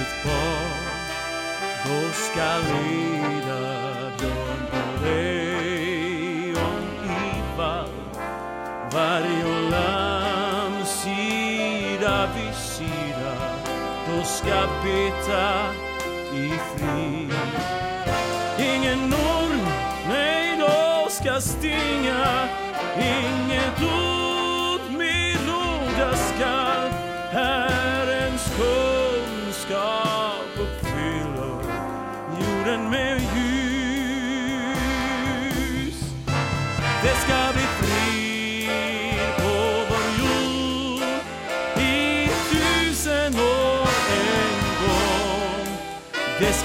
Ett litet barn då ska leda björn och lejon i vall varg och lamm sida vid sida. Då ska beta i frid. Ingen orm, nej då ska stinga. Inget ord.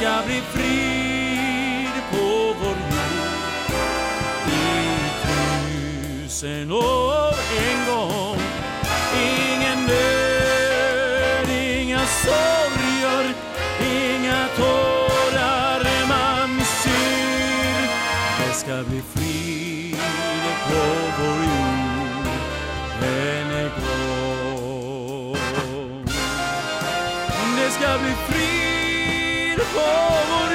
Ska bli frid på vår jord. I tusen år en gång Ingen nöd, inga sorger, inga tårar man syr. Det ska bli frid på vår jord en gång. Det ska bli frid på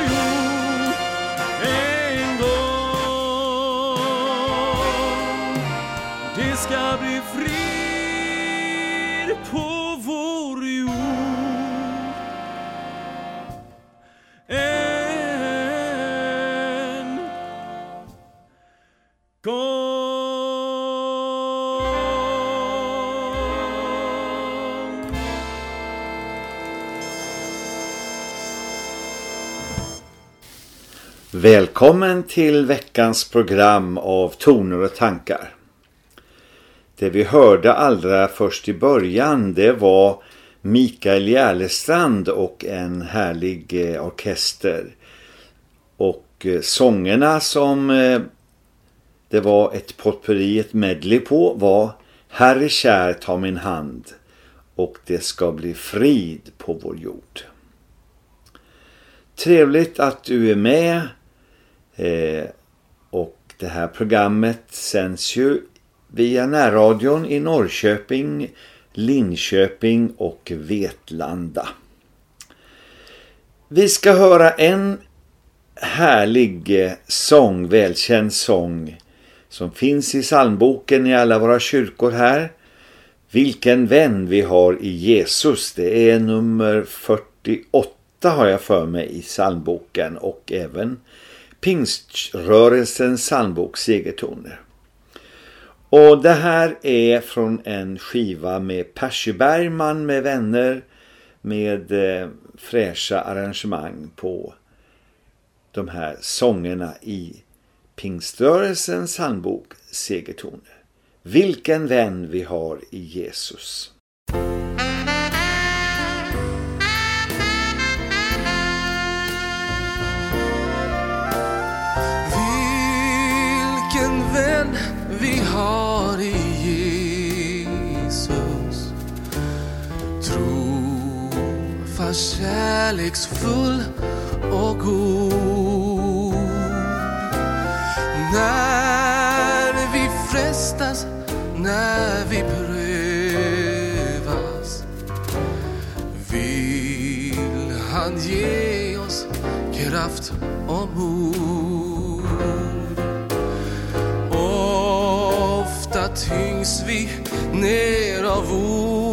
Välkommen till veckans program av Toner och tankar. Det vi hörde allra först i början det var Mikael Järlestrand och en härlig eh, orkester. Och eh, sångerna som eh, det var ett potpurri, ett medley på var Herre kär ta min hand och det ska bli frid på vår jord. Trevligt att du är med eh, och det här programmet sänds ju via närradion i Norrköping, Linköping och Vetlanda. Vi ska höra en härlig eh, sång, välkänd sång som finns i psalmboken i alla våra kyrkor här. Vilken vän vi har i Jesus. Det är nummer 48 har jag för mig i psalmboken och även Pingströrelsens sandbok Segertoner. Och det här är från en skiva med Percy Bergman med vänner med eh, fräscha arrangemang på de här sångerna i Pingströrelsens handbok Segertoner. Vilken vän vi har i Jesus. kärleksfull och god. När vi frestas, när vi prövas vill han ge oss kraft och mod. Ofta tyngs vi ner av ord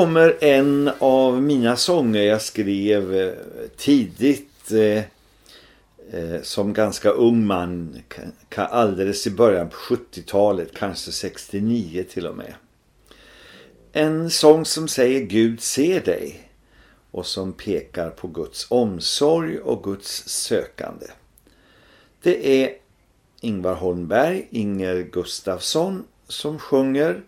kommer en av mina sånger jag skrev eh, tidigt eh, eh, som ganska ung man, alldeles i början på 70-talet, kanske 69 till och med. En sång som säger Gud ser dig och som pekar på Guds omsorg och Guds sökande. Det är Ingvar Holmberg, Inger Gustafsson som sjunger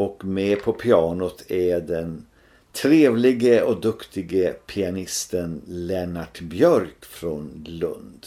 och med på pianot är den trevlige och duktige pianisten Lennart Björk från Lund.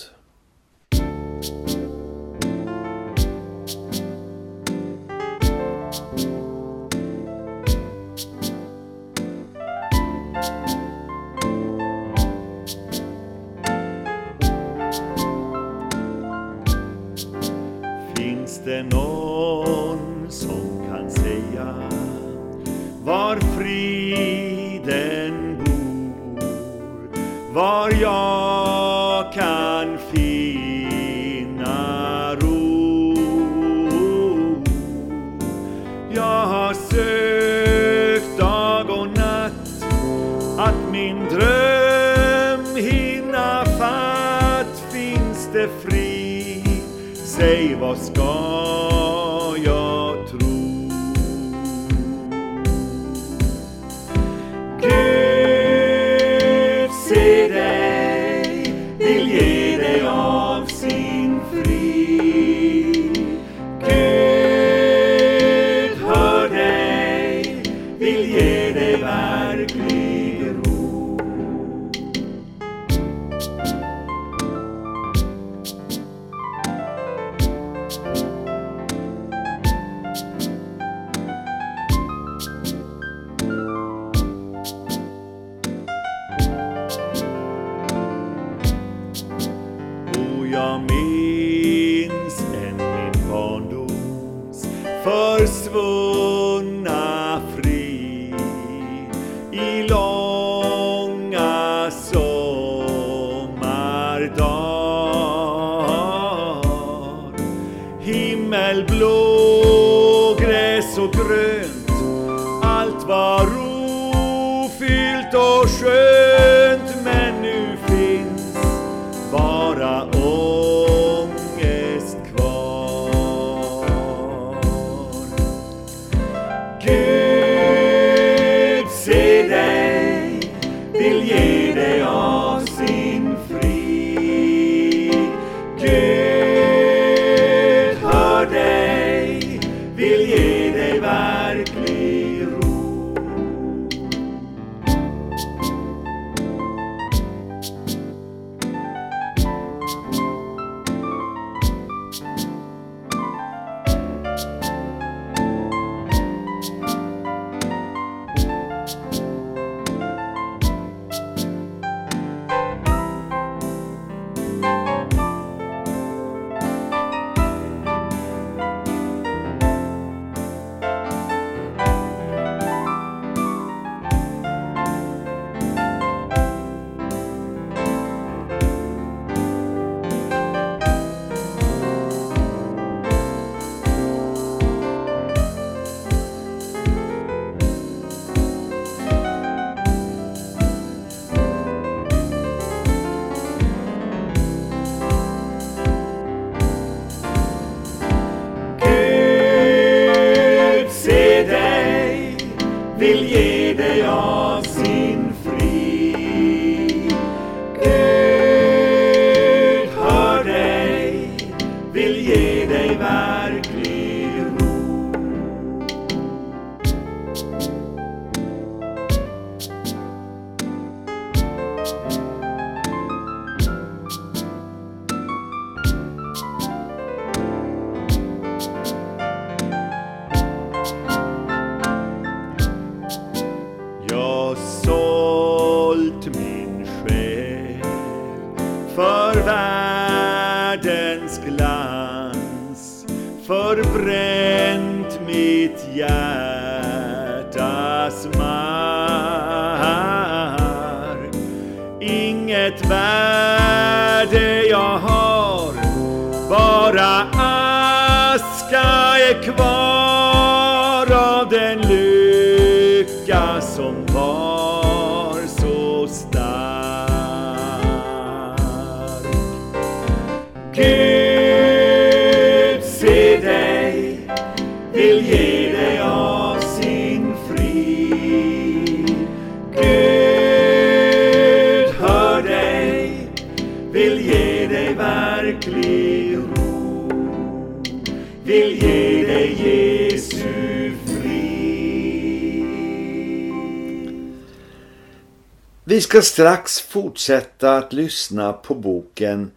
Vi ska strax fortsätta att lyssna på boken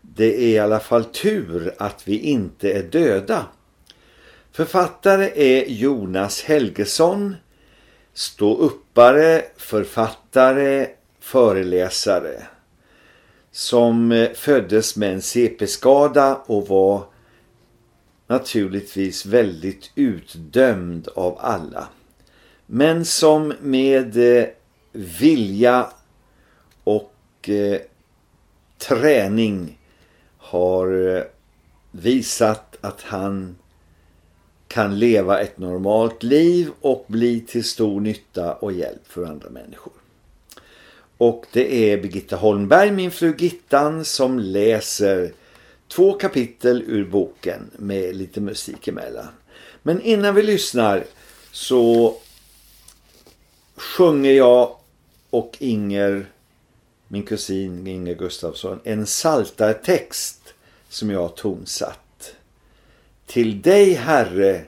Det är i alla fall tur att vi inte är döda. Författare är Jonas Helgesson, ståuppare, författare, föreläsare som föddes med en CP-skada och var naturligtvis väldigt utdömd av alla. Men som med eh, vilja och eh, träning har eh, visat att han kan leva ett normalt liv och bli till stor nytta och hjälp för andra människor. Och det är Birgitta Holmberg, min fru Gittan, som läser två kapitel ur boken med lite musik emellan. Men innan vi lyssnar så sjunger jag och Inger, min kusin Inger Gustafsson, en saltartext som jag har tonsatt. Till dig Herre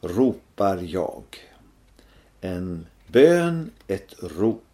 ropar jag. En bön, ett rop.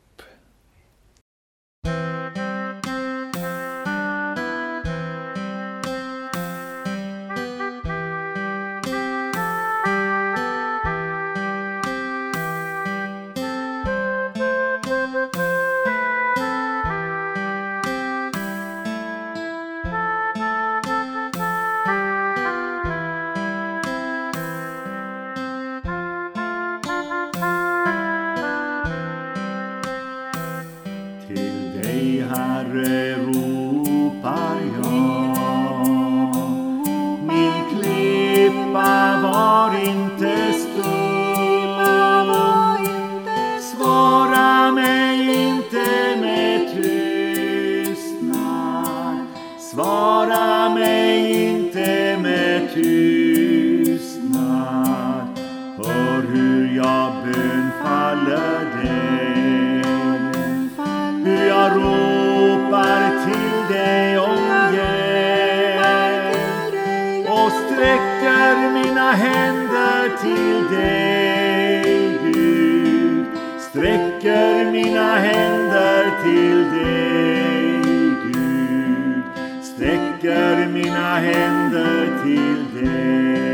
Sträcker mina händer till dig.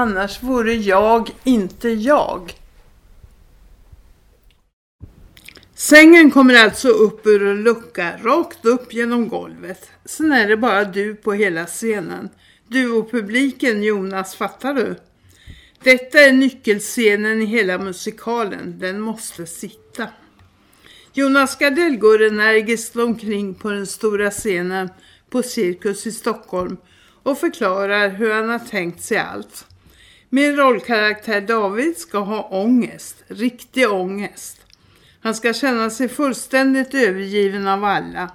Annars vore jag inte jag. Sängen kommer alltså upp ur en lucka, rakt upp genom golvet. Sen är det bara du på hela scenen. Du och publiken, Jonas, fattar du? Detta är nyckelscenen i hela musikalen. Den måste sitta. Jonas Gardell går energiskt omkring på den stora scenen på Cirkus i Stockholm och förklarar hur han har tänkt sig allt. Min rollkaraktär David ska ha ångest, riktig ångest. Han ska känna sig fullständigt övergiven av alla.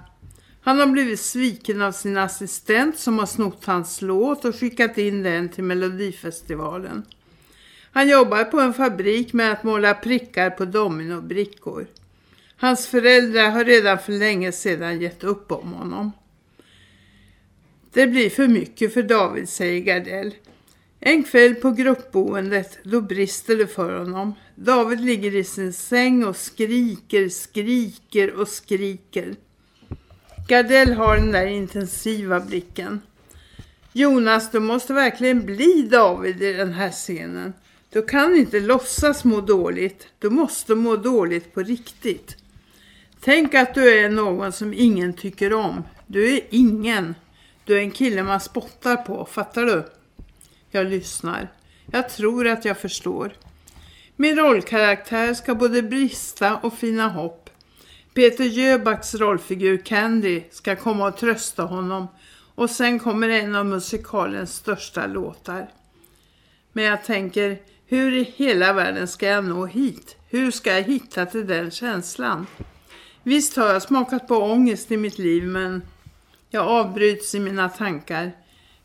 Han har blivit sviken av sin assistent som har snott hans låt och skickat in den till Melodifestivalen. Han jobbar på en fabrik med att måla prickar på dominobrickor. Hans föräldrar har redan för länge sedan gett upp om honom. Det blir för mycket för David, säger Gardell. En kväll på gruppboendet, då brister det för honom. David ligger i sin säng och skriker, skriker och skriker. Gardell har den där intensiva blicken. Jonas, du måste verkligen bli David i den här scenen. Du kan inte låtsas må dåligt. Du måste må dåligt på riktigt. Tänk att du är någon som ingen tycker om. Du är ingen. Du är en kille man spottar på, fattar du? Jag lyssnar. Jag tror att jag förstår. Min rollkaraktär ska både brista och fina hopp. Peter Jöbacks rollfigur Candy ska komma och trösta honom och sen kommer en av musikalens största låtar. Men jag tänker, hur i hela världen ska jag nå hit? Hur ska jag hitta till den känslan? Visst har jag smakat på ångest i mitt liv men jag avbryts i mina tankar.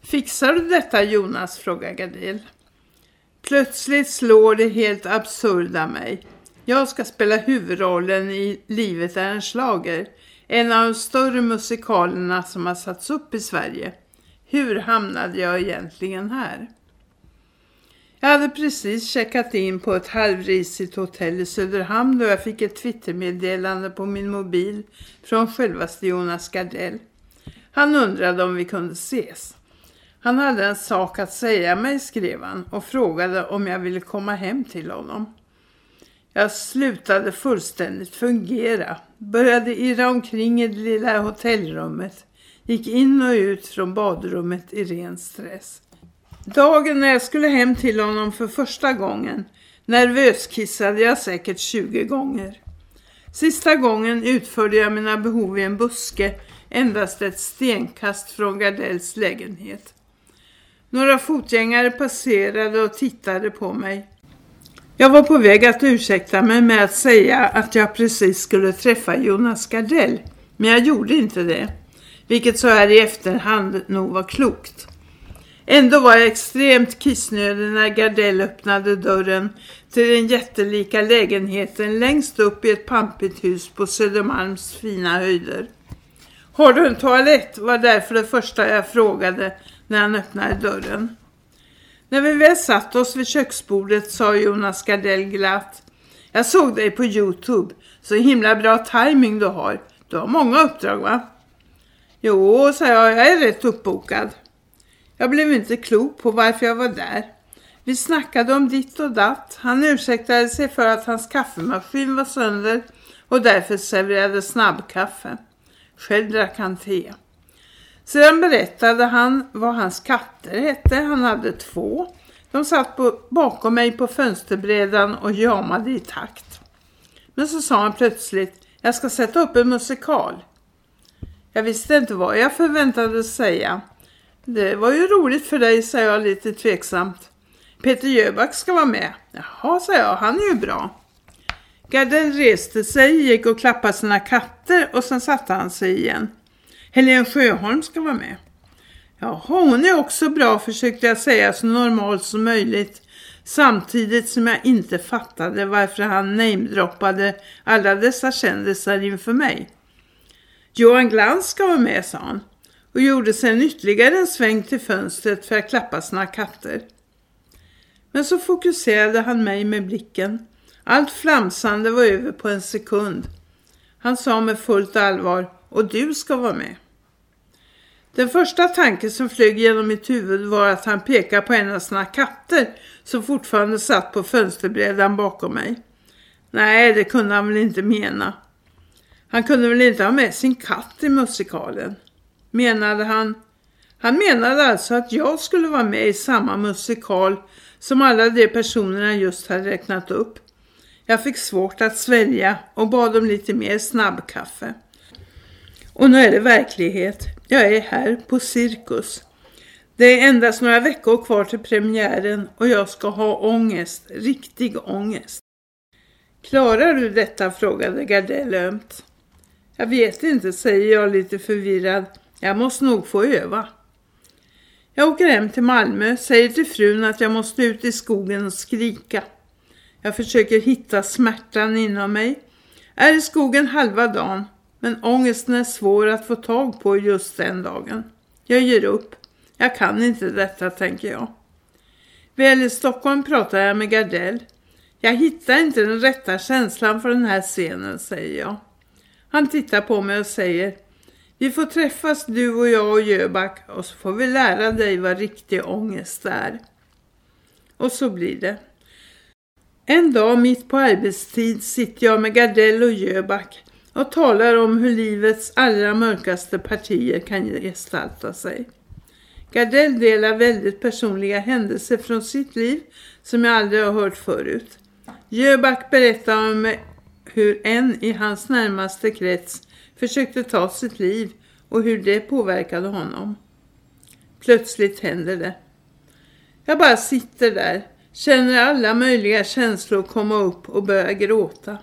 Fixar du detta Jonas? frågar Gadil. Plötsligt slår det helt absurda mig. Jag ska spela huvudrollen i Livet är en slager. En av de större musikalerna som har satts upp i Sverige. Hur hamnade jag egentligen här? Jag hade precis checkat in på ett halvrisigt hotell i Söderhamn då jag fick ett twittermeddelande på min mobil från självaste Jonas Gardell. Han undrade om vi kunde ses. Han hade en sak att säga mig, skrev han, och frågade om jag ville komma hem till honom. Jag slutade fullständigt fungera, började irra omkring i det lilla hotellrummet, gick in och ut från badrummet i ren stress. Dagen när jag skulle hem till honom för första gången, nervös kissade jag säkert 20 gånger. Sista gången utförde jag mina behov i en buske, endast ett stenkast från Gardells lägenhet. Några fotgängare passerade och tittade på mig. Jag var på väg att ursäkta mig med att säga att jag precis skulle träffa Jonas Gardell, men jag gjorde inte det, vilket så här i efterhand nog var klokt. Ändå var jag extremt kissnödig när Gardell öppnade dörren till den jättelika lägenheten längst upp i ett pampigt hus på Södermalms fina höjder. Har du en toalett? var därför det första jag frågade när han öppnade dörren. När vi väl satt oss vid köksbordet sa Jonas Gardell glatt. Jag såg dig på Youtube. Så himla bra timing du har. Du har många uppdrag va? Jo, sa jag. Jag är rätt uppbokad. Jag blev inte klok på varför jag var där. Vi snackade om ditt och datt. Han ursäktade sig för att hans kaffemaskin var sönder och därför serverade snabbkaffe. Själv drack han te. Sedan berättade han vad hans katter hette. Han hade två. De satt på, bakom mig på fönsterbrädan och jamade i takt. Men så sa han plötsligt, jag ska sätta upp en musikal. Jag visste inte vad jag förväntade säga. Det var ju roligt för dig, sa jag lite tveksamt. Peter Jöback ska vara med. Jaha, sa jag, han är ju bra. Gardell reste sig, gick och klappade sina katter och sen satte han sig igen. Helene Sjöholm ska vara med. Jaha, hon är också bra försökte jag säga så normalt som möjligt. Samtidigt som jag inte fattade varför han namedroppade alla dessa kändisar inför mig. Johan Glans ska vara med, sa han. Och gjorde sen ytterligare en sväng till fönstret för att klappa sina katter. Men så fokuserade han mig med blicken. Allt flamsande var över på en sekund. Han sa med fullt allvar, och du ska vara med. Den första tanken som flög genom mitt huvud var att han pekade på en av sina katter som fortfarande satt på fönsterbrädan bakom mig. Nej, det kunde han väl inte mena. Han kunde väl inte ha med sin katt i musikalen. Menade han... Han menade alltså att jag skulle vara med i samma musikal som alla de personerna just hade räknat upp. Jag fick svårt att svälja och bad om lite mer snabbkaffe. Och nu är det verklighet. Jag är här på cirkus. Det är endast några veckor kvar till premiären och jag ska ha ångest, riktig ångest. Klarar du detta? frågade Gardell ömt. Jag vet inte, säger jag lite förvirrad. Jag måste nog få öva. Jag åker hem till Malmö, säger till frun att jag måste ut i skogen och skrika. Jag försöker hitta smärtan inom mig. Är i skogen halva dagen men ångesten är svår att få tag på just den dagen. Jag ger upp. Jag kan inte detta, tänker jag. Väl i Stockholm pratar jag med Gardell. Jag hittar inte den rätta känslan för den här scenen, säger jag. Han tittar på mig och säger Vi får träffas du och jag och Jöback och så får vi lära dig vad riktig ångest är. Och så blir det. En dag mitt på arbetstid sitter jag med Gardell och Jöback och talar om hur livets allra mörkaste partier kan gestalta sig. Gardell delar väldigt personliga händelser från sitt liv som jag aldrig har hört förut. Jöback berättar om hur en i hans närmaste krets försökte ta sitt liv och hur det påverkade honom. Plötsligt händer det. Jag bara sitter där, känner alla möjliga känslor komma upp och börjar gråta.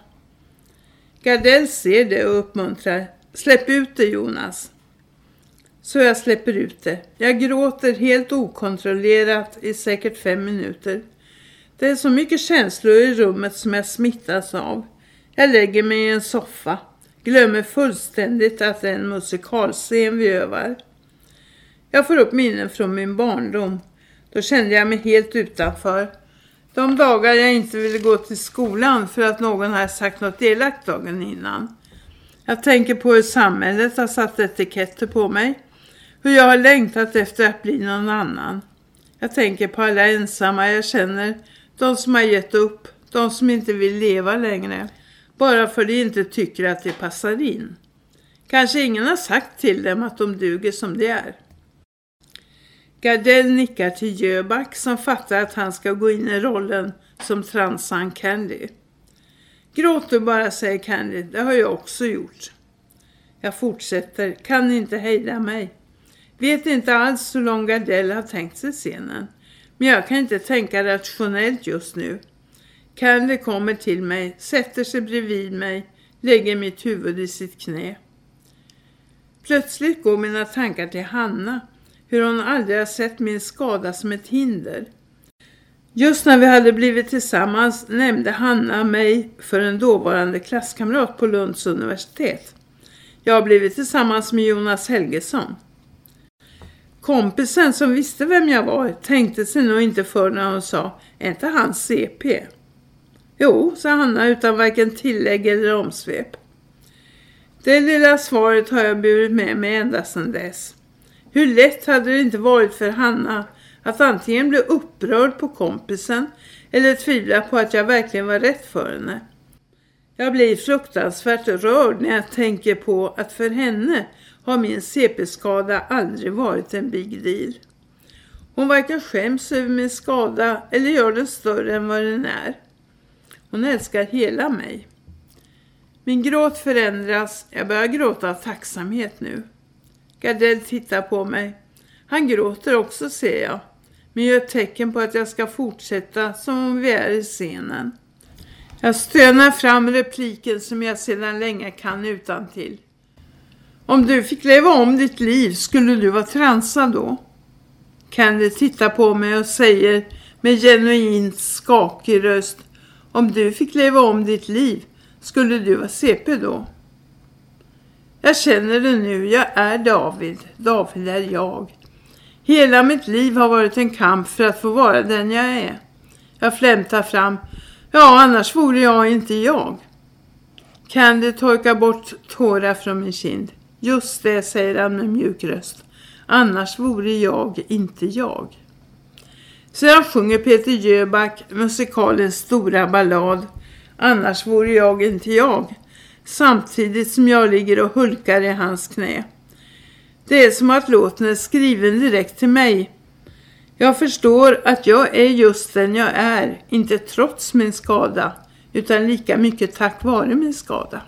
Gardell ser det och uppmuntrar. Släpp ut det Jonas. Så jag släpper ut det. Jag gråter helt okontrollerat i säkert fem minuter. Det är så mycket känslor i rummet som jag smittas av. Jag lägger mig i en soffa. Glömmer fullständigt att det är en musikalscen vi övar. Jag får upp minnen från min barndom. Då kände jag mig helt utanför. De dagar jag inte ville gå till skolan för att någon hade sagt något elakt dagen innan. Jag tänker på hur samhället har satt etiketter på mig. Hur jag har längtat efter att bli någon annan. Jag tänker på alla ensamma jag känner. De som har gett upp. De som inte vill leva längre. Bara för de inte tycker att det passar in. Kanske ingen har sagt till dem att de duger som de är. Gardell nickar till Jöback som fattar att han ska gå in i rollen som transan Candy. Gråt du bara, säger Candy. Det har jag också gjort. Jag fortsätter, kan inte hejda mig. Vet inte alls hur lång Gardell har tänkt sig scenen. Men jag kan inte tänka rationellt just nu. Candy kommer till mig, sätter sig bredvid mig, lägger mitt huvud i sitt knä. Plötsligt går mina tankar till Hanna, hur hon aldrig har sett min skada som ett hinder. Just när vi hade blivit tillsammans nämnde Hanna mig för en dåvarande klasskamrat på Lunds universitet. Jag har blivit tillsammans med Jonas Helgesson. Kompisen som visste vem jag var tänkte sig nog inte för när hon sa, är inte han CP? Jo, sa Hanna utan varken tillägg eller omsvep. Det lilla svaret har jag burit med mig ända sedan dess. Hur lätt hade det inte varit för Hanna att antingen bli upprörd på kompisen eller tvivla på att jag verkligen var rätt för henne. Jag blir fruktansvärt rörd när jag tänker på att för henne har min CP-skada aldrig varit en big deal. Hon varken skäms över min skada eller gör den större än vad den är. Hon älskar hela mig. Min gråt förändras. Jag börjar gråta av tacksamhet nu. Gardell tittar på mig. Han gråter också ser jag. Men gör tecken på att jag ska fortsätta som om vi är i scenen. Jag stönar fram repliken som jag sedan länge kan utan till. Om du fick leva om ditt liv, skulle du vara transad då? Candy tittar på mig och säger med genuint skakig röst. Om du fick leva om ditt liv, skulle du vara CP då? Jag känner det nu, jag är David. David är jag. Hela mitt liv har varit en kamp för att få vara den jag är. Jag flämtar fram. Ja, annars vore jag inte jag. Candy torkar bort tårar från min kind. Just det, säger han med mjuk röst. Annars vore jag inte jag. Sedan sjunger Peter Jöback musikalens stora ballad. Annars vore jag inte jag. Samtidigt som jag ligger och hulkar i hans knä. Det är som att låten är skriven direkt till mig. Jag förstår att jag är just den jag är. Inte trots min skada. Utan lika mycket tack vare min skada.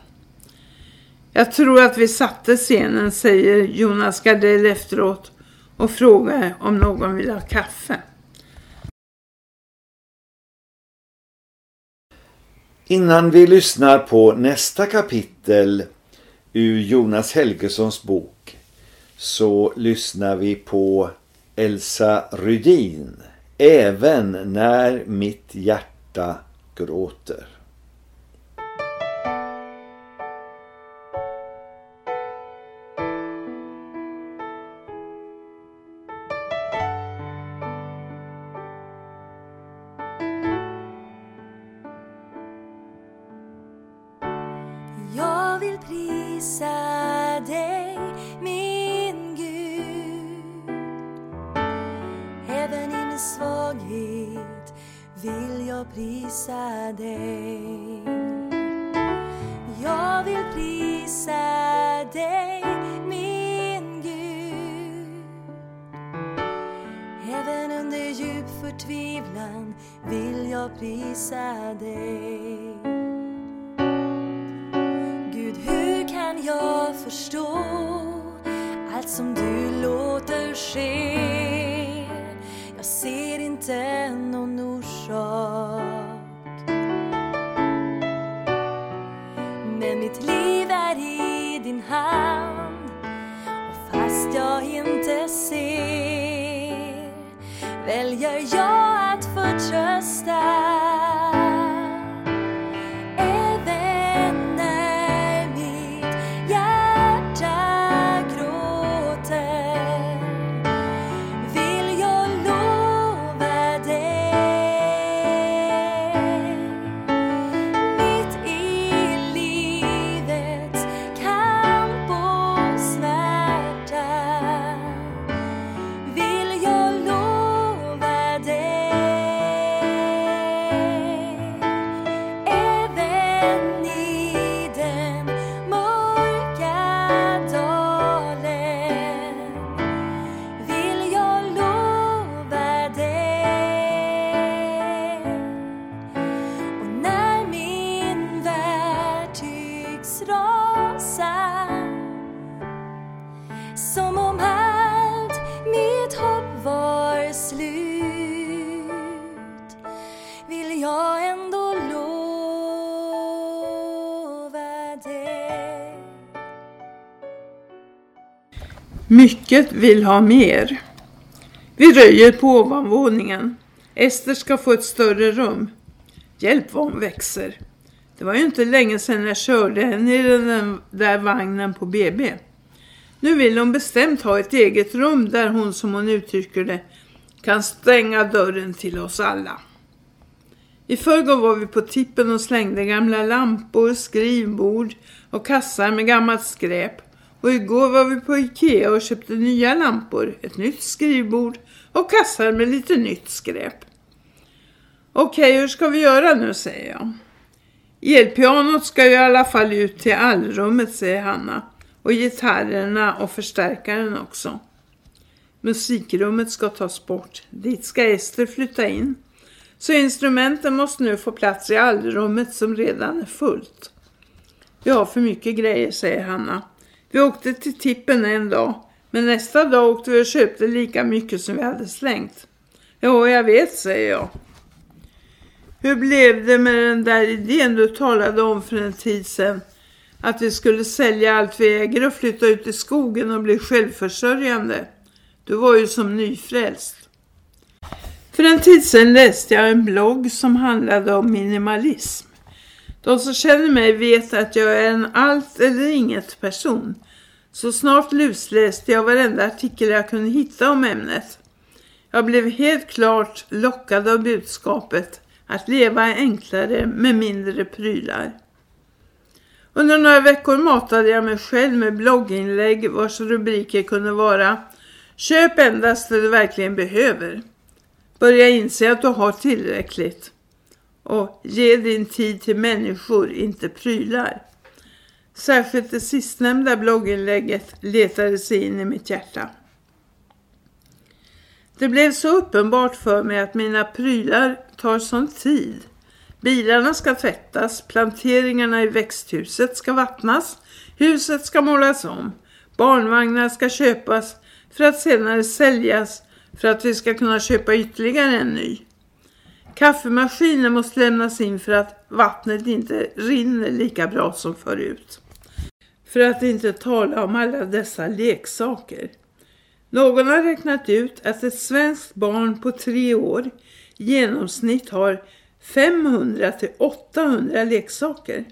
Jag tror att vi satte scenen, säger Jonas Gardell efteråt och frågar om någon vill ha kaffe. Innan vi lyssnar på nästa kapitel ur Jonas Helgessons bok så lyssnar vi på Elsa Rydin Även när mitt hjärta gråter. Jag att förtrösta Mycket vill ha mer. Vi röjer på ovanvåningen. Ester ska få ett större rum. Hjälp vad hon växer. Det var ju inte länge sedan jag körde henne i den där vagnen på BB. Nu vill hon bestämt ha ett eget rum där hon, som hon uttrycker det, kan stänga dörren till oss alla. I förrgår var vi på tippen och slängde gamla lampor, skrivbord och kassar med gammalt skräp. Och igår var vi på Ikea och köpte nya lampor, ett nytt skrivbord och kassar med lite nytt skräp. Okej, hur ska vi göra nu, säger jag. Elpianot ska ju i alla fall ut till allrummet, säger Hanna. Och gitarrerna och förstärkaren också. Musikrummet ska tas bort. Dit ska Ester flytta in. Så instrumenten måste nu få plats i allrummet som redan är fullt. Vi har för mycket grejer, säger Hanna. Vi åkte till tippen en dag, men nästa dag åkte vi och köpte lika mycket som vi hade slängt. Ja, jag vet, säger jag. Hur blev det med den där idén du talade om för en tid sedan? Att vi skulle sälja allt vi äger och flytta ut i skogen och bli självförsörjande. Du var ju som nyfrälst. För en tid sedan läste jag en blogg som handlade om minimalism. De som känner mig vet att jag är en allt eller inget person. Så snart lusläste jag varenda artikel jag kunde hitta om ämnet. Jag blev helt klart lockad av budskapet att leva enklare med mindre prylar. Under några veckor matade jag mig själv med blogginlägg vars rubriker kunde vara Köp endast det du verkligen behöver. Börja inse att du har tillräckligt. Och ge din tid till människor, inte prylar. Särskilt det sistnämnda blogginlägget letade sig in i mitt hjärta. Det blev så uppenbart för mig att mina prylar tar sån tid. Bilarna ska tvättas, planteringarna i växthuset ska vattnas, huset ska målas om, barnvagnar ska köpas för att senare säljas för att vi ska kunna köpa ytterligare en ny. Kaffemaskinen måste lämnas in för att vattnet inte rinner lika bra som förut. För att inte tala om alla dessa leksaker. Någon har räknat ut att ett svenskt barn på tre år i genomsnitt har 500 till 800 leksaker.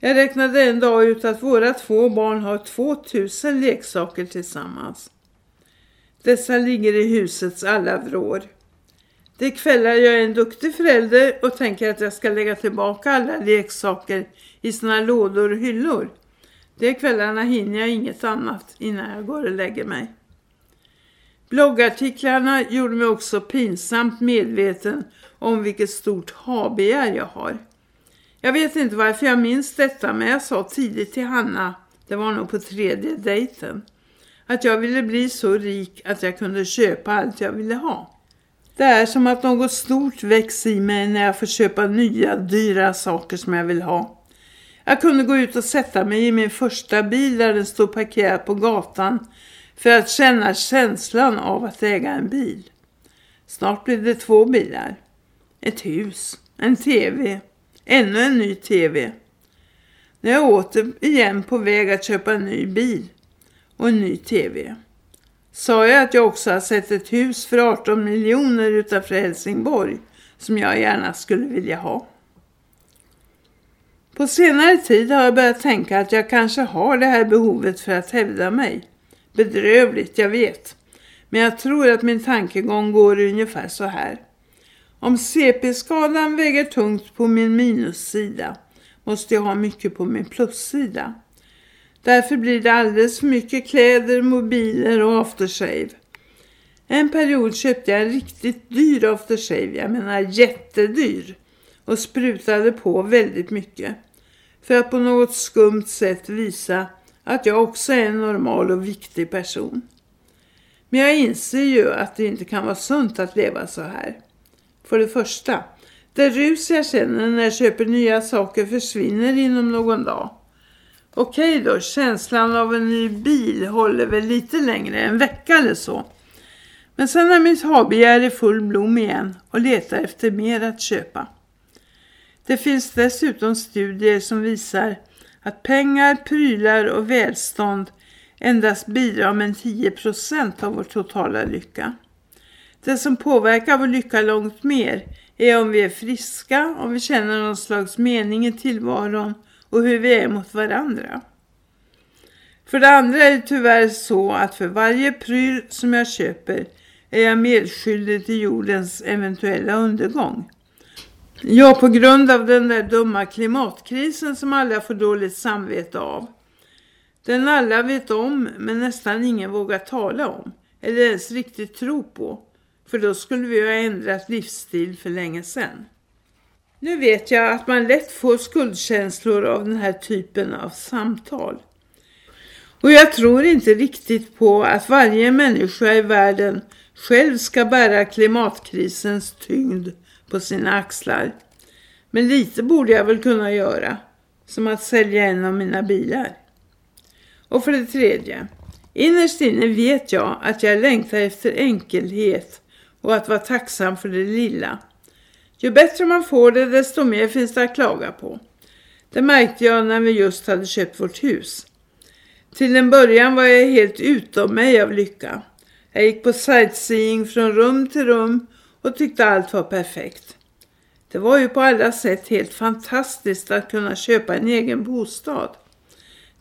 Jag räknade en dag ut att våra två barn har 2000 leksaker tillsammans. Dessa ligger i husets alla vrår. Det är kvällar jag är en duktig förälder och tänker att jag ska lägga tillbaka alla leksaker i sina lådor och hyllor. De kvällarna hinner jag inget annat innan jag går och lägger mig. Bloggartiklarna gjorde mig också pinsamt medveten om vilket stort habegär jag har. Jag vet inte varför jag minns detta men jag sa tidigt till Hanna, det var nog på tredje dejten, att jag ville bli så rik att jag kunde köpa allt jag ville ha. Det är som att något stort växer i mig när jag får köpa nya, dyra saker som jag vill ha. Jag kunde gå ut och sätta mig i min första bil där den stod parkerad på gatan för att känna känslan av att äga en bil. Snart blev det två bilar. Ett hus, en tv, ännu en ny tv. När jag återigen på väg att köpa en ny bil och en ny tv. Sa jag att jag också har sett ett hus för 18 miljoner utanför Helsingborg som jag gärna skulle vilja ha. På senare tid har jag börjat tänka att jag kanske har det här behovet för att hävda mig. Bedrövligt, jag vet. Men jag tror att min tankegång går ungefär så här. Om CP-skadan väger tungt på min minussida måste jag ha mycket på min plussida. Därför blir det alldeles för mycket kläder, mobiler och aftershave. En period köpte jag en riktigt dyr aftershave, jag menar jättedyr, och sprutade på väldigt mycket. För att på något skumt sätt visa att jag också är en normal och viktig person. Men jag inser ju att det inte kan vara sunt att leva så här. För det första, det rus jag känner när jag köper nya saker försvinner inom någon dag. Okej då, känslan av en ny bil håller väl lite längre, en vecka eller så. Men sen är mitt habegär i full blom igen och letar efter mer att köpa. Det finns dessutom studier som visar att pengar, prylar och välstånd endast bidrar med 10% av vår totala lycka. Det som påverkar vår lycka långt mer är om vi är friska, om vi känner någon slags mening i tillvaron och hur vi är mot varandra. För det andra är det tyvärr så att för varje pryl som jag köper är jag medskyldig till jordens eventuella undergång. Ja, på grund av den där dumma klimatkrisen som alla får dåligt samvete av. Den alla vet om men nästan ingen vågar tala om eller ens riktigt tro på. För då skulle vi ha ändrat livsstil för länge sedan. Nu vet jag att man lätt får skuldkänslor av den här typen av samtal. Och jag tror inte riktigt på att varje människa i världen själv ska bära klimatkrisens tyngd på sina axlar. Men lite borde jag väl kunna göra. Som att sälja en av mina bilar. Och för det tredje. Innerst inne vet jag att jag längtar efter enkelhet och att vara tacksam för det lilla. Ju bättre man får det desto mer finns det att klaga på. Det märkte jag när vi just hade köpt vårt hus. Till en början var jag helt utom mig av lycka. Jag gick på sightseeing från rum till rum och tyckte allt var perfekt. Det var ju på alla sätt helt fantastiskt att kunna köpa en egen bostad.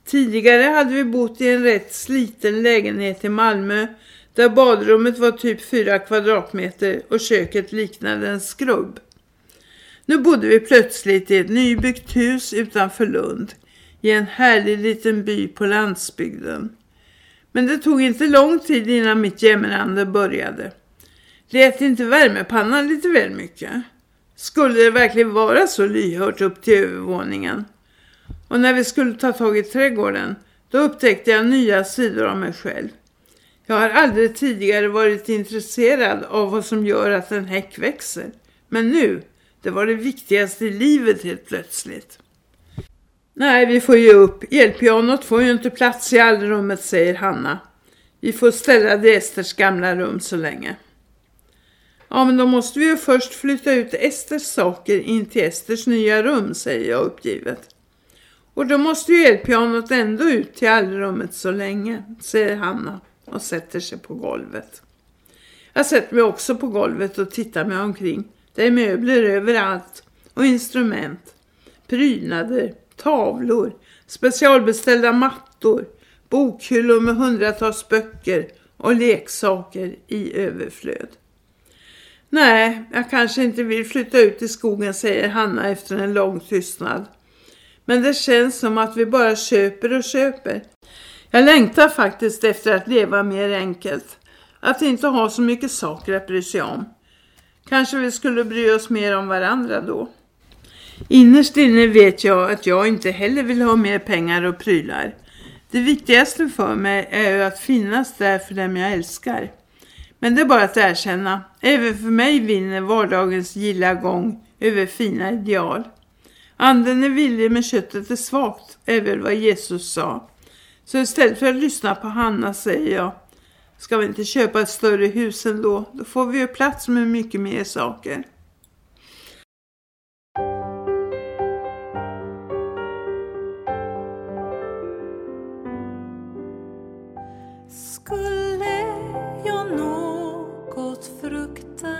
Tidigare hade vi bott i en rätt sliten lägenhet i Malmö där badrummet var typ 4 kvadratmeter och köket liknade en skrubb. Nu bodde vi plötsligt i ett nybyggt hus utanför Lund, i en härlig liten by på landsbygden. Men det tog inte lång tid innan mitt jämrande började. Lät inte värmepannan lite väl mycket? Skulle det verkligen vara så lyhört upp till övervåningen? Och när vi skulle ta tag i trädgården, då upptäckte jag nya sidor av mig själv. Jag har aldrig tidigare varit intresserad av vad som gör att en häck växer. Men nu, det var det viktigaste i livet helt plötsligt. Nej, vi får ge upp. Elpianot får ju inte plats i allrummet, säger Hanna. Vi får ställa det i Esters gamla rum så länge. Ja, men då måste vi ju först flytta ut Esters saker in till Esters nya rum, säger jag uppgivet. Och då måste ju elpianot ändå ut till allrummet så länge, säger Hanna och sätter sig på golvet. Jag sätter mig också på golvet och tittar mig omkring. Det är möbler överallt och instrument, prydnader, tavlor, specialbeställda mattor, bokhyllor med hundratals böcker och leksaker i överflöd. Nej, jag kanske inte vill flytta ut i skogen, säger Hanna efter en lång tystnad. Men det känns som att vi bara köper och köper. Jag längtar faktiskt efter att leva mer enkelt. Att inte ha så mycket saker att bry sig om. Kanske vi skulle bry oss mer om varandra då. Innerst inne vet jag att jag inte heller vill ha mer pengar och prylar. Det viktigaste för mig är ju att finnas där för dem jag älskar. Men det är bara att erkänna. Även för mig vinner vardagens gilla gång över fina ideal. Anden är villig men köttet är svagt, är väl vad Jesus sa. Så istället för att lyssna på Hanna säger jag, ska vi inte köpa ett större hus ändå? Då får vi ju plats med mycket mer saker. Skulle jag något frukta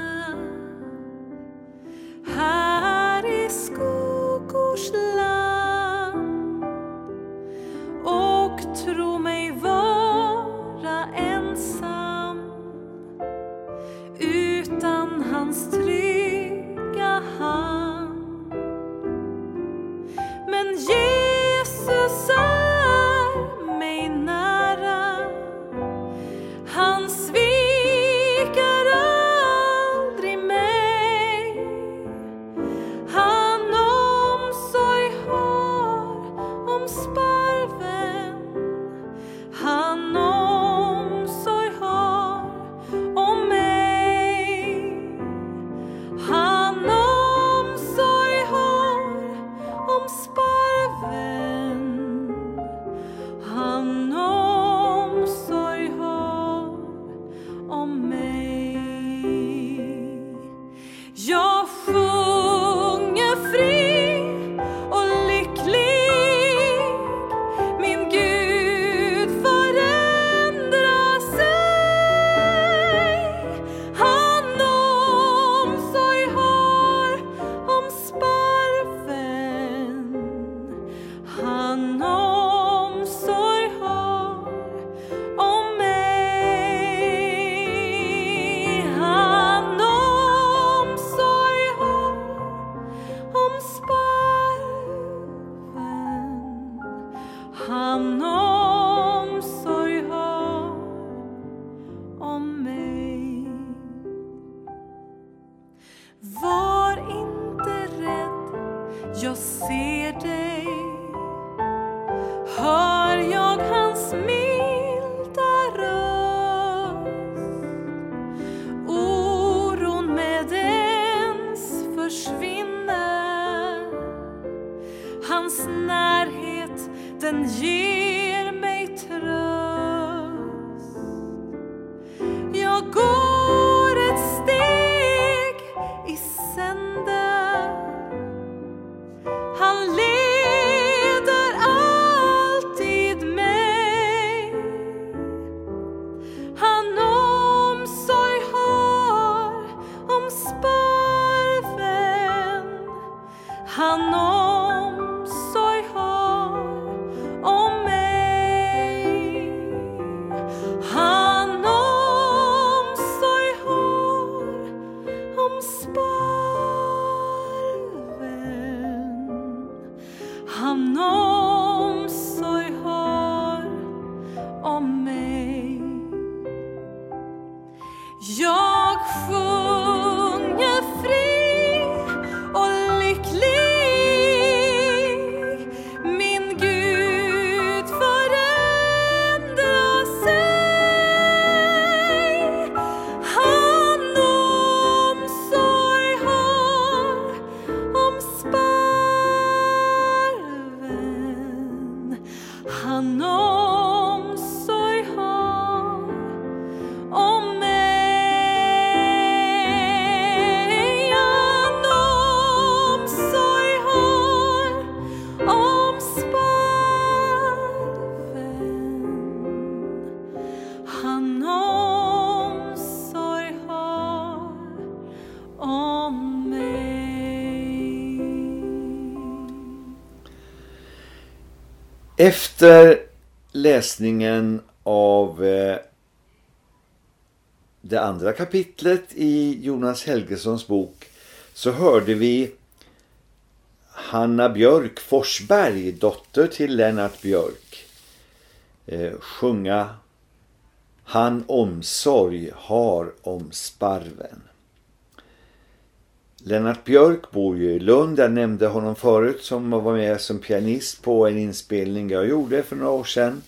här i skuggors land och tro mig vara utan Efter läsningen av eh, det andra kapitlet i Jonas Helgessons bok så hörde vi Hanna Björk Forsberg, dotter till Lennart Björk, eh, sjunga Han omsorg har om sparven. Lennart Björk bor ju i Lund, jag nämnde honom förut som var med som pianist på en inspelning jag gjorde för några år sedan.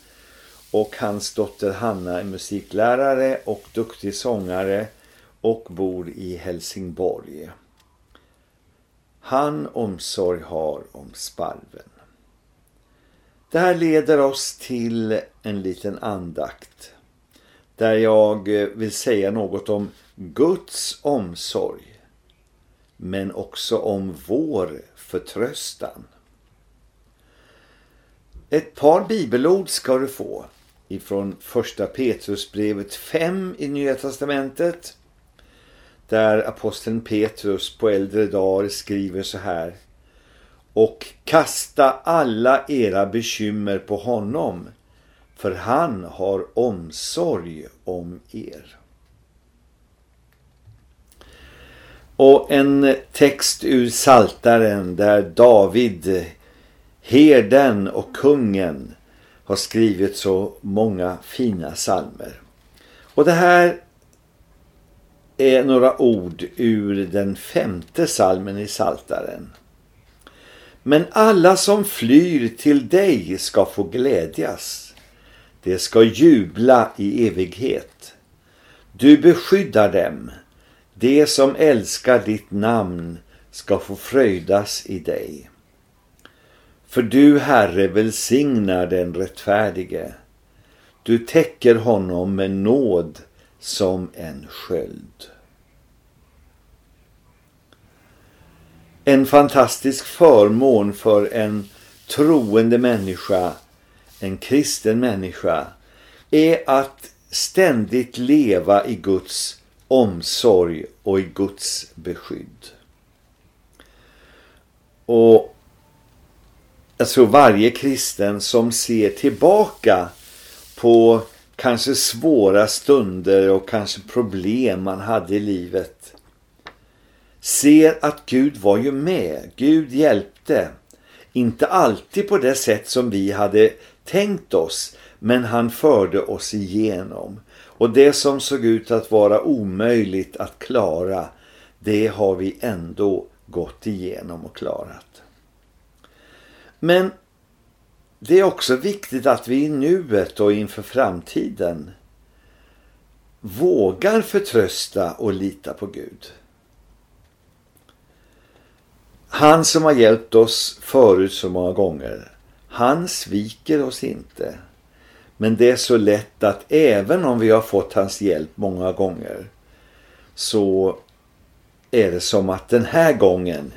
Och hans dotter Hanna är musiklärare och duktig sångare och bor i Helsingborg. Han omsorg har om sparven. Det här leder oss till en liten andakt där jag vill säga något om Guds omsorg men också om vår förtröstan. Ett par bibelord ska du få ifrån första Petrusbrevet 5 i Nya Testamentet där aposteln Petrus på äldre dagar skriver så här och kasta alla era bekymmer på honom för han har omsorg om er. Och en text ur Saltaren där David, herden och kungen har skrivit så många fina salmer. Och det här är några ord ur den femte salmen i Saltaren. Men alla som flyr till dig ska få glädjas. Det ska jubla i evighet. Du beskyddar dem. Det som älskar ditt namn ska få fröjdas i dig. För du, Herre, välsignar den rättfärdige. Du täcker honom med nåd som en sköld. En fantastisk förmån för en troende människa, en kristen människa, är att ständigt leva i Guds omsorg och i Guds beskydd. Och jag tror varje kristen som ser tillbaka på kanske svåra stunder och kanske problem man hade i livet ser att Gud var ju med. Gud hjälpte. Inte alltid på det sätt som vi hade tänkt oss men han förde oss igenom. Och det som såg ut att vara omöjligt att klara det har vi ändå gått igenom och klarat. Men det är också viktigt att vi i nuet och inför framtiden vågar förtrösta och lita på Gud. Han som har hjälpt oss förut så många gånger, han sviker oss inte. Men det är så lätt att även om vi har fått hans hjälp många gånger så är det som att den här gången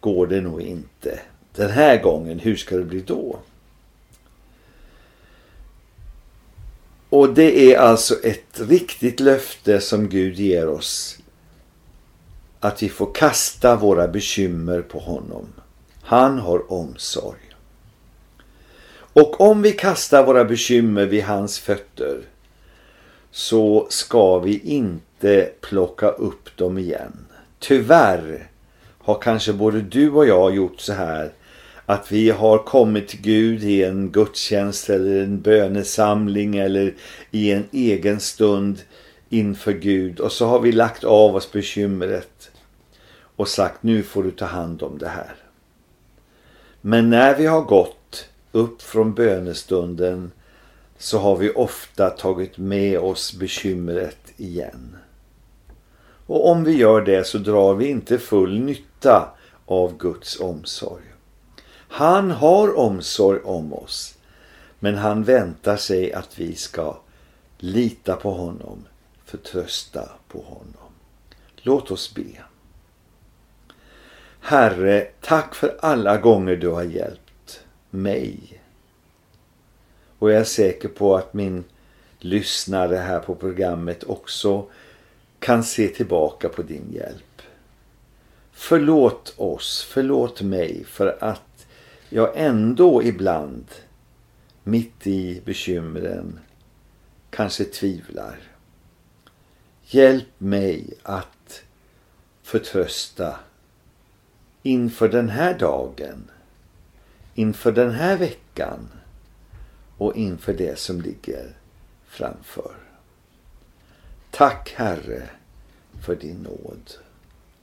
går det nog inte. Den här gången, hur ska det bli då? Och det är alltså ett riktigt löfte som Gud ger oss. Att vi får kasta våra bekymmer på honom. Han har omsorg. Och om vi kastar våra bekymmer vid hans fötter så ska vi inte plocka upp dem igen. Tyvärr har kanske både du och jag gjort så här att vi har kommit till Gud i en gudstjänst eller en bönesamling eller i en egen stund inför Gud och så har vi lagt av oss bekymret och sagt nu får du ta hand om det här. Men när vi har gått upp från bönestunden så har vi ofta tagit med oss bekymret igen. Och om vi gör det så drar vi inte full nytta av Guds omsorg. Han har omsorg om oss. Men han väntar sig att vi ska lita på honom, förtrösta på honom. Låt oss be. Herre, tack för alla gånger du har hjälpt mig. Och jag är säker på att min lyssnare här på programmet också kan se tillbaka på din hjälp. Förlåt oss, förlåt mig för att jag ändå ibland mitt i bekymren kanske tvivlar. Hjälp mig att förtrösta inför den här dagen, inför den här veckan och inför det som ligger framför. Tack Herre för din nåd.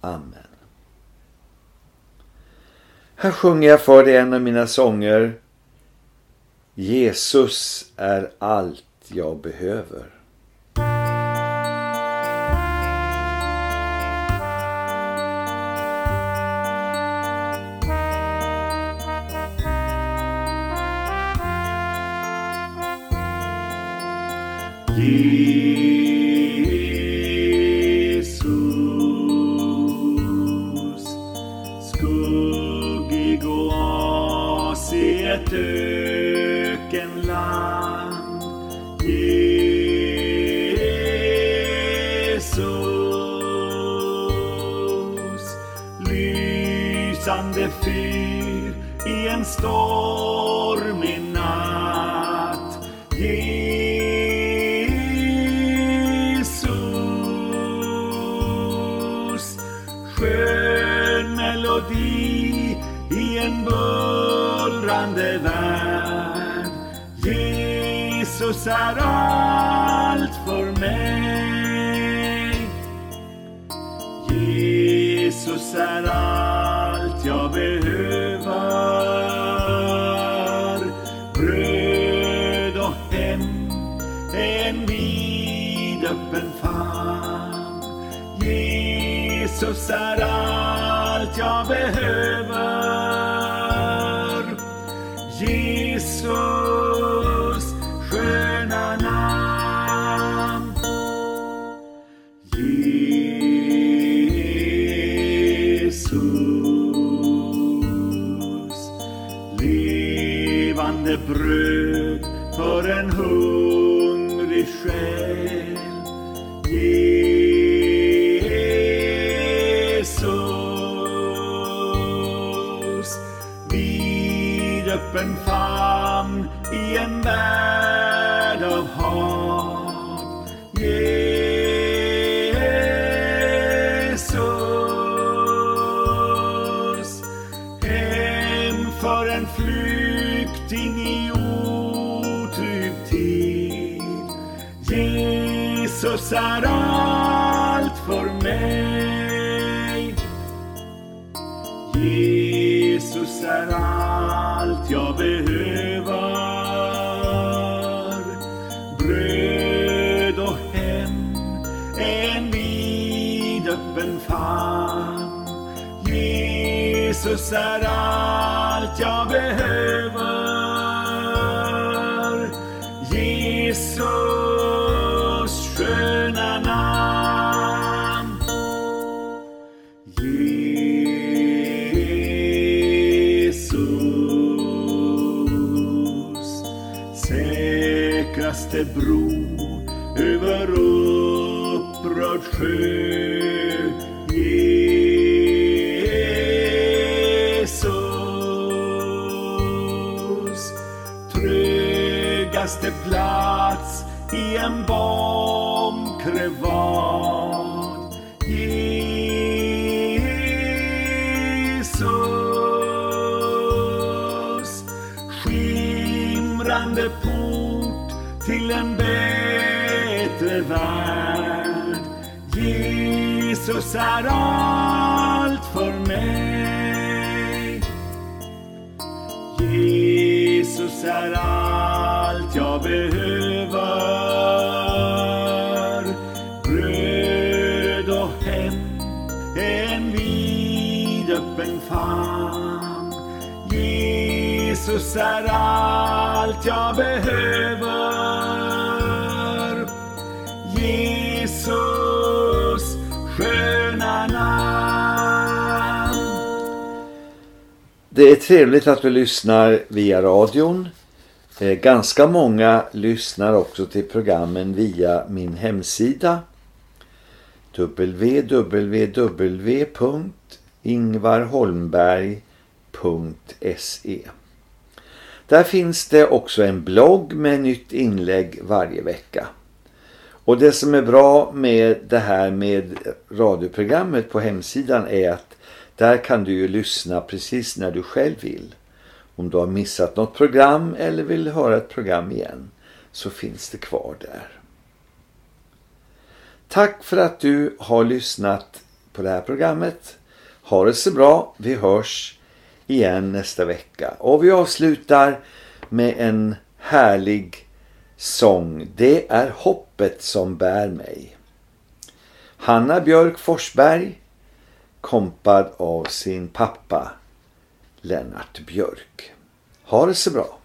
Amen. Här sjunger jag för dig en av mina sånger. Jesus är allt jag behöver. Jesus Jesus är allt för mig. Jesus är allt jag behöver. Bröd och hem, en vidöppen famn. Jesus är allt jag behöver. Jesus fixar är allt för mig. Jesus är allt jag behöver. Bröd och hem, är en vidöppen famn. Jesus är allt jag behöver. Jesus säkraste bro över upprörd sjö. Är allt jag behöver. Jesus sköna namn. Det är trevligt att du lyssnar via radion. Eh, ganska många lyssnar också till programmen via min hemsida. www.ingvarholmberg.se där finns det också en blogg med nytt inlägg varje vecka. Och det som är bra med det här med radioprogrammet på hemsidan är att där kan du ju lyssna precis när du själv vill. Om du har missat något program eller vill höra ett program igen så finns det kvar där. Tack för att du har lyssnat på det här programmet. Ha det så bra. Vi hörs igen nästa vecka. Och vi avslutar med en härlig sång. Det är hoppet som bär mig. Hanna Björk Forsberg kompad av sin pappa Lennart Björk. Ha det så bra!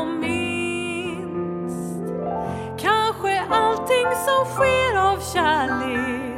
som minst. Kanske allting som sker av kärlek